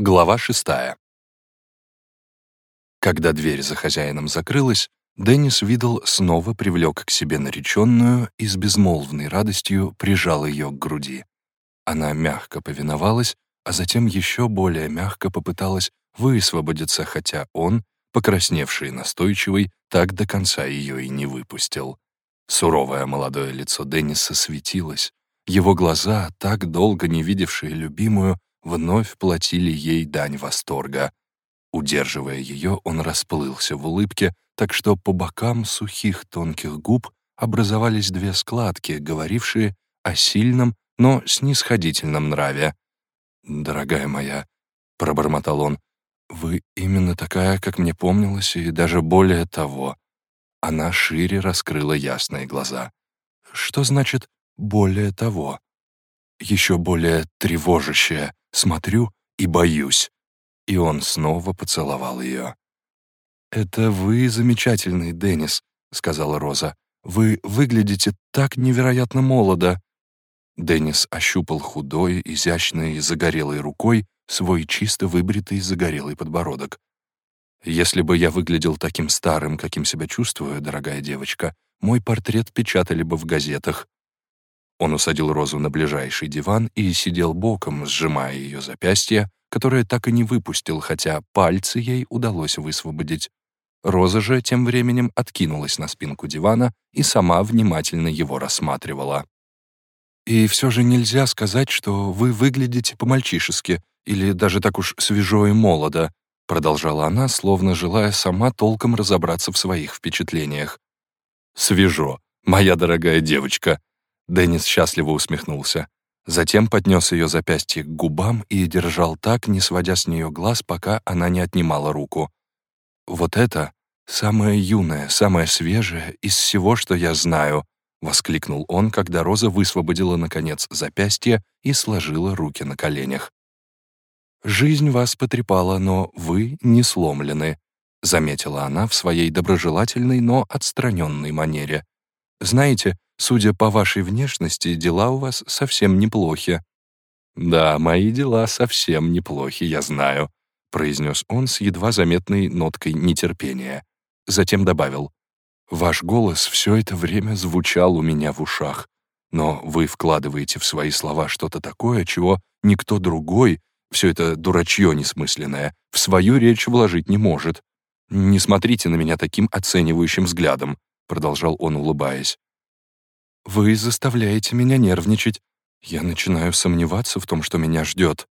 Глава шестая. Когда дверь за хозяином закрылась, Деннис Видл снова привлек к себе нареченную и с безмолвной радостью прижал ее к груди. Она мягко повиновалась, а затем еще более мягко попыталась высвободиться, хотя он, покрасневший и настойчивый, так до конца ее и не выпустил. Суровое молодое лицо Денниса светилось. Его глаза, так долго не видевшие любимую, вновь платили ей дань восторга. Удерживая ее, он расплылся в улыбке, так что по бокам сухих тонких губ образовались две складки, говорившие о сильном, но снисходительном нраве. «Дорогая моя», — пробормотал он, — «вы именно такая, как мне помнилось, и даже более того». Она шире раскрыла ясные глаза. «Что значит «более того»?» «Еще более тревожащее», смотрю и боюсь». И он снова поцеловал ее. «Это вы замечательный, Деннис», — сказала Роза. «Вы выглядите так невероятно молодо». Деннис ощупал худой, изящной, и загорелой рукой свой чисто выбритый загорелый подбородок. «Если бы я выглядел таким старым, каким себя чувствую, дорогая девочка, мой портрет печатали бы в газетах. Он усадил Розу на ближайший диван и сидел боком, сжимая ее запястье, которое так и не выпустил, хотя пальцы ей удалось высвободить. Роза же тем временем откинулась на спинку дивана и сама внимательно его рассматривала. «И все же нельзя сказать, что вы выглядите по-мальчишески или даже так уж свежо и молодо», продолжала она, словно желая сама толком разобраться в своих впечатлениях. «Свежо, моя дорогая девочка», Деннис счастливо усмехнулся. Затем поднес ее запястье к губам и держал так, не сводя с нее глаз, пока она не отнимала руку. «Вот это самое юное, самое свежее из всего, что я знаю», — воскликнул он, когда Роза высвободила, наконец, запястье и сложила руки на коленях. «Жизнь вас потрепала, но вы не сломлены», — заметила она в своей доброжелательной, но отстраненной манере. «Знаете, Судя по вашей внешности, дела у вас совсем неплохи». «Да, мои дела совсем неплохи, я знаю», — произнес он с едва заметной ноткой нетерпения. Затем добавил, «Ваш голос все это время звучал у меня в ушах, но вы вкладываете в свои слова что-то такое, чего никто другой, все это дурачье несмысленное, в свою речь вложить не может. Не смотрите на меня таким оценивающим взглядом», — продолжал он, улыбаясь. Вы заставляете меня нервничать. Я начинаю сомневаться в том, что меня ждет.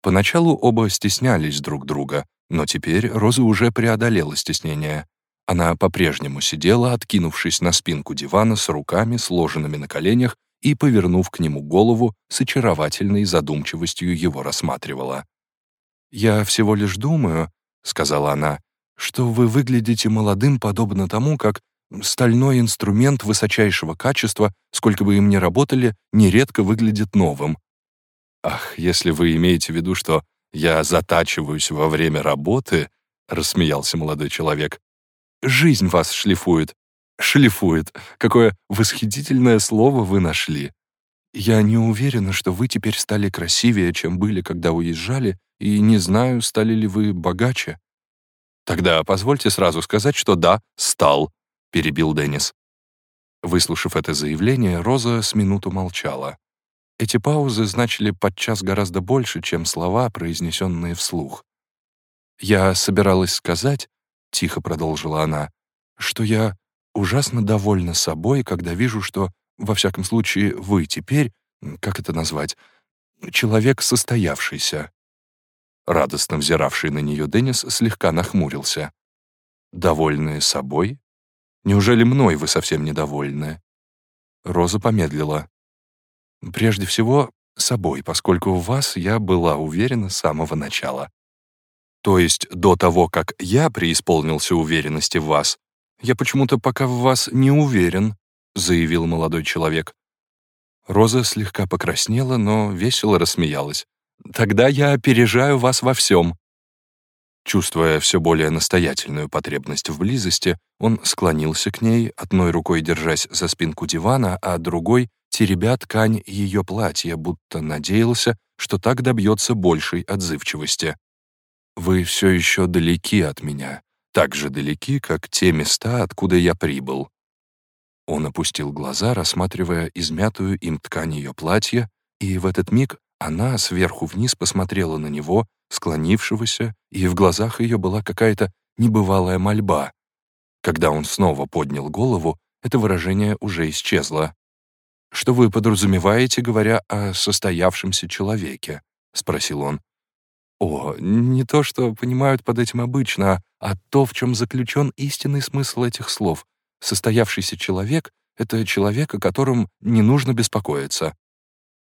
Поначалу оба стеснялись друг друга, но теперь Роза уже преодолела стеснение. Она по-прежнему сидела, откинувшись на спинку дивана с руками, сложенными на коленях, и, повернув к нему голову, с очаровательной задумчивостью его рассматривала. «Я всего лишь думаю», — сказала она, — «что вы выглядите молодым подобно тому, как Стальной инструмент высочайшего качества, сколько бы им ни работали, нередко выглядит новым. «Ах, если вы имеете в виду, что я затачиваюсь во время работы», — рассмеялся молодой человек, «жизнь вас шлифует». «Шлифует. Какое восхитительное слово вы нашли. Я не уверена, что вы теперь стали красивее, чем были, когда уезжали, и не знаю, стали ли вы богаче. Тогда позвольте сразу сказать, что да, стал перебил Деннис. Выслушав это заявление, Роза с минуту молчала. Эти паузы значили подчас гораздо больше, чем слова, произнесенные вслух. «Я собиралась сказать», — тихо продолжила она, «что я ужасно довольна собой, когда вижу, что, во всяком случае, вы теперь, как это назвать, человек состоявшийся». Радостно взиравший на нее Деннис слегка нахмурился. «Довольные собой?» Неужели мной вы совсем недовольны?» Роза помедлила. «Прежде всего, собой, поскольку в вас я была уверена с самого начала. То есть до того, как я преисполнился уверенности в вас, я почему-то пока в вас не уверен», заявил молодой человек. Роза слегка покраснела, но весело рассмеялась. «Тогда я опережаю вас во всем. Чувствуя все более настоятельную потребность в близости, он склонился к ней, одной рукой держась за спинку дивана, а другой теребя ткань ее платья, будто надеялся, что так добьется большей отзывчивости. Вы все еще далеки от меня, так же далеки, как те места, откуда я прибыл. Он опустил глаза, рассматривая измятую им ткань ее платья, и в этот миг она сверху вниз посмотрела на него, склонившегося, и в глазах ее была какая-то небывалая мольба. Когда он снова поднял голову, это выражение уже исчезло. «Что вы подразумеваете, говоря о состоявшемся человеке?» — спросил он. «О, не то, что понимают под этим обычно, а то, в чем заключен истинный смысл этих слов. Состоявшийся человек — это человек, о котором не нужно беспокоиться».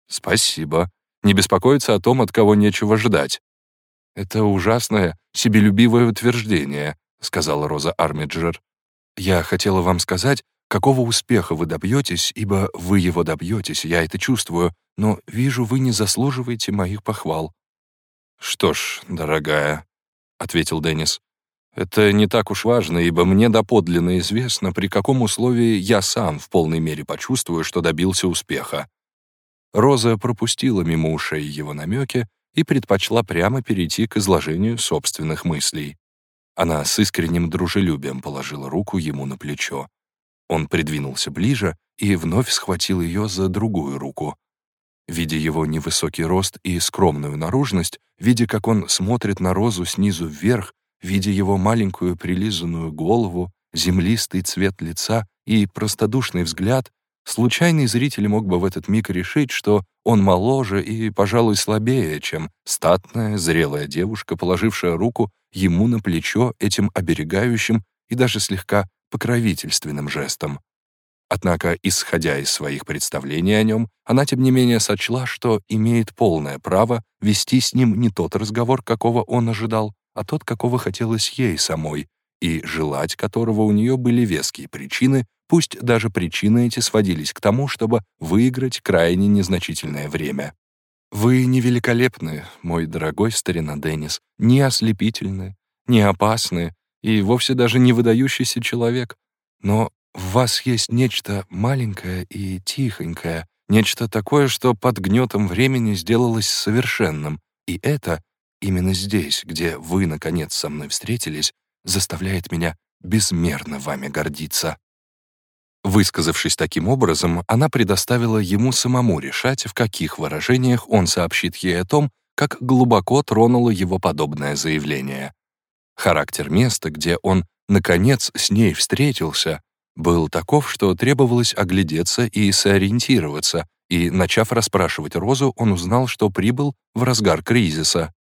«Спасибо. Не беспокоиться о том, от кого нечего ждать». «Это ужасное, себелюбивое утверждение», — сказала Роза Армиджер. «Я хотела вам сказать, какого успеха вы добьетесь, ибо вы его добьетесь, я это чувствую, но вижу, вы не заслуживаете моих похвал». «Что ж, дорогая», — ответил Деннис, «это не так уж важно, ибо мне доподлинно известно, при каком условии я сам в полной мере почувствую, что добился успеха». Роза пропустила мимо ушей его намеки и предпочла прямо перейти к изложению собственных мыслей. Она с искренним дружелюбием положила руку ему на плечо. Он придвинулся ближе и вновь схватил ее за другую руку. Видя его невысокий рост и скромную наружность, видя, как он смотрит на розу снизу вверх, видя его маленькую прилизанную голову, землистый цвет лица и простодушный взгляд, случайный зритель мог бы в этот миг решить, что он моложе и, пожалуй, слабее, чем статная, зрелая девушка, положившая руку ему на плечо этим оберегающим и даже слегка покровительственным жестом. Однако, исходя из своих представлений о нем, она, тем не менее, сочла, что имеет полное право вести с ним не тот разговор, какого он ожидал, а тот, какого хотелось ей самой, и желать которого у нее были веские причины, пусть даже причины эти сводились к тому, чтобы выиграть крайне незначительное время. «Вы не великолепны, мой дорогой старина Деннис, не ослепительны, не опасны и вовсе даже не выдающийся человек, но в вас есть нечто маленькое и тихонькое, нечто такое, что под гнетом времени сделалось совершенным. И это, именно здесь, где вы, наконец, со мной встретились, заставляет меня безмерно вами гордиться». Высказавшись таким образом, она предоставила ему самому решать, в каких выражениях он сообщит ей о том, как глубоко тронуло его подобное заявление. Характер места, где он, наконец, с ней встретился, был таков, что требовалось оглядеться и сориентироваться, и, начав расспрашивать Розу, он узнал, что прибыл в разгар кризиса.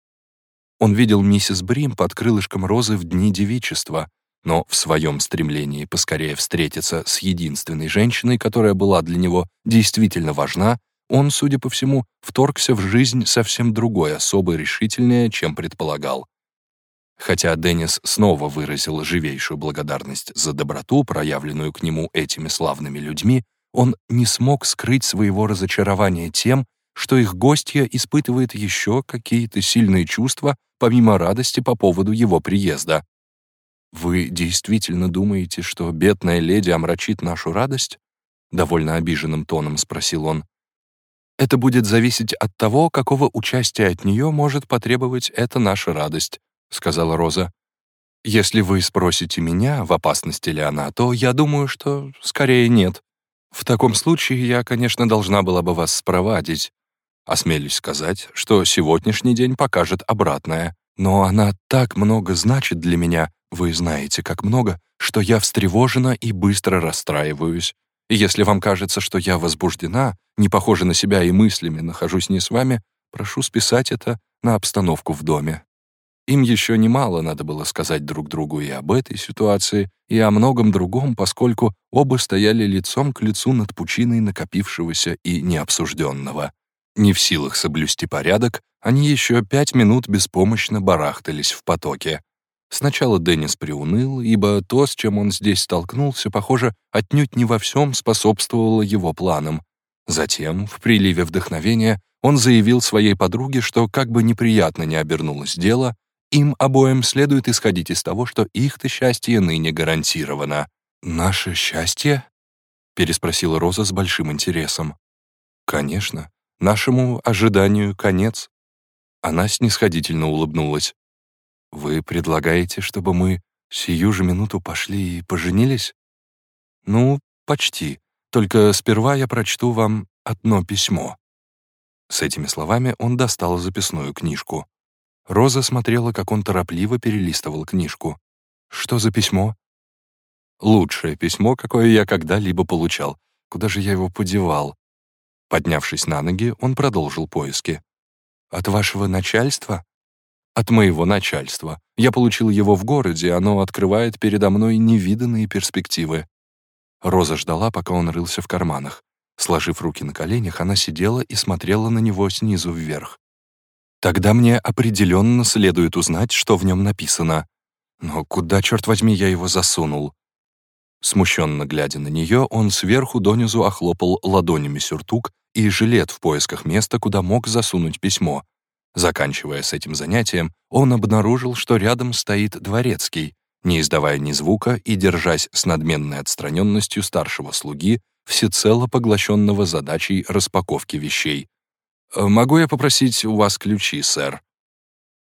Он видел миссис Брим под крылышком Розы в дни девичества, но в своем стремлении поскорее встретиться с единственной женщиной, которая была для него действительно важна, он, судя по всему, вторгся в жизнь совсем другой, особо решительнее, чем предполагал. Хотя Деннис снова выразил живейшую благодарность за доброту, проявленную к нему этими славными людьми, он не смог скрыть своего разочарования тем, что их гостья испытывает еще какие-то сильные чувства, помимо радости по поводу его приезда. «Вы действительно думаете, что бедная леди омрачит нашу радость?» Довольно обиженным тоном спросил он. «Это будет зависеть от того, какого участия от нее может потребовать эта наша радость», сказала Роза. «Если вы спросите меня, в опасности ли она, то я думаю, что скорее нет. В таком случае я, конечно, должна была бы вас спровадить. Осмелюсь сказать, что сегодняшний день покажет обратное. Но она так много значит для меня, вы знаете, как много, что я встревожена и быстро расстраиваюсь. И если вам кажется, что я возбуждена, не похожа на себя и мыслями нахожусь не с вами, прошу списать это на обстановку в доме. Им еще немало надо было сказать друг другу и об этой ситуации, и о многом другом, поскольку оба стояли лицом к лицу над пучиной накопившегося и необсужденного. Не в силах соблюсти порядок, они еще пять минут беспомощно барахтались в потоке. Сначала Деннис приуныл, ибо то, с чем он здесь столкнулся, похоже, отнюдь не во всем способствовало его планам. Затем, в приливе вдохновения, он заявил своей подруге, что как бы неприятно ни обернулось дело, им обоим следует исходить из того, что их-то счастье ныне гарантировано. «Наше счастье?» — переспросила Роза с большим интересом. «Конечно. Нашему ожиданию конец». Она снисходительно улыбнулась. «Вы предлагаете, чтобы мы сию же минуту пошли и поженились?» «Ну, почти. Только сперва я прочту вам одно письмо». С этими словами он достал записную книжку. Роза смотрела, как он торопливо перелистывал книжку. «Что за письмо?» «Лучшее письмо, какое я когда-либо получал. Куда же я его подевал?» Поднявшись на ноги, он продолжил поиски. «От вашего начальства?» «От моего начальства. Я получил его в городе, оно открывает передо мной невиданные перспективы». Роза ждала, пока он рылся в карманах. Сложив руки на коленях, она сидела и смотрела на него снизу вверх. «Тогда мне определенно следует узнать, что в нем написано. Но куда, черт возьми, я его засунул?» Смущенно глядя на нее, он сверху донизу охлопал ладонями сюртук и жилет в поисках места, куда мог засунуть письмо. Заканчивая с этим занятием, он обнаружил, что рядом стоит дворецкий, не издавая ни звука и держась с надменной отстраненностью старшего слуги, всецело поглощенного задачей распаковки вещей. «Э, «Могу я попросить у вас ключи, сэр?»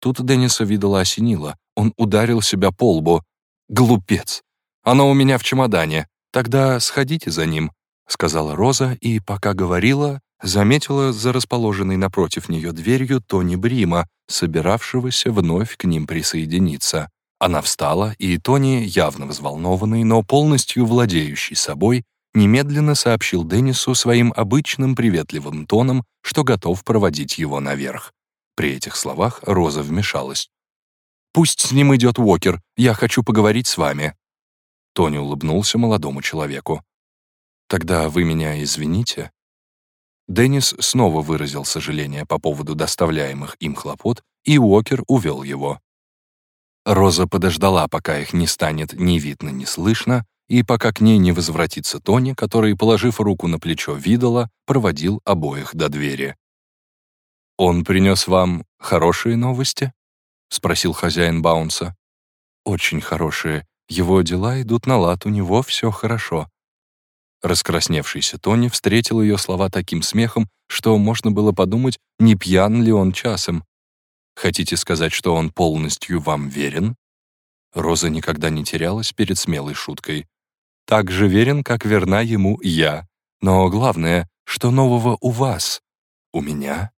Тут Денниса видела осенило. Он ударил себя по лбу. «Глупец! Оно у меня в чемодане. Тогда сходите за ним», — сказала Роза, и, пока говорила, заметила за расположенной напротив нее дверью Тони Брима, собиравшегося вновь к ним присоединиться. Она встала, и Тони, явно взволнованный, но полностью владеющий собой, немедленно сообщил Деннису своим обычным приветливым тоном, что готов проводить его наверх. При этих словах Роза вмешалась. «Пусть с ним идет Уокер, я хочу поговорить с вами». Тони улыбнулся молодому человеку. «Тогда вы меня извините». Деннис снова выразил сожаление по поводу доставляемых им хлопот, и Уокер увел его. Роза подождала, пока их не станет ни видно, ни слышно, и пока к ней не возвратится Тони, который, положив руку на плечо видола, проводил обоих до двери. «Он принес вам хорошие новости?» — спросил хозяин Баунса. «Очень хорошие. Его дела идут на лад, у него все хорошо». Раскрасневшийся Тони встретил ее слова таким смехом, что можно было подумать, не пьян ли он часом. «Хотите сказать, что он полностью вам верен?» Роза никогда не терялась перед смелой шуткой так же верен, как верна ему я. Но главное, что нового у вас? У меня?»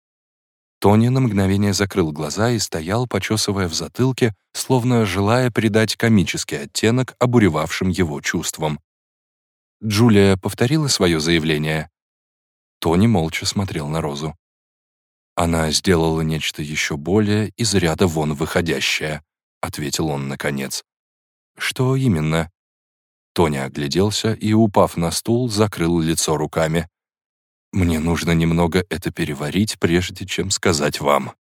Тони на мгновение закрыл глаза и стоял, почесывая в затылке, словно желая придать комический оттенок обуревавшим его чувствам. Джулия повторила свое заявление. Тони молча смотрел на Розу. «Она сделала нечто еще более из ряда вон выходящее», — ответил он наконец. «Что именно?» Тоня огляделся и, упав на стул, закрыл лицо руками. «Мне нужно немного это переварить, прежде чем сказать вам».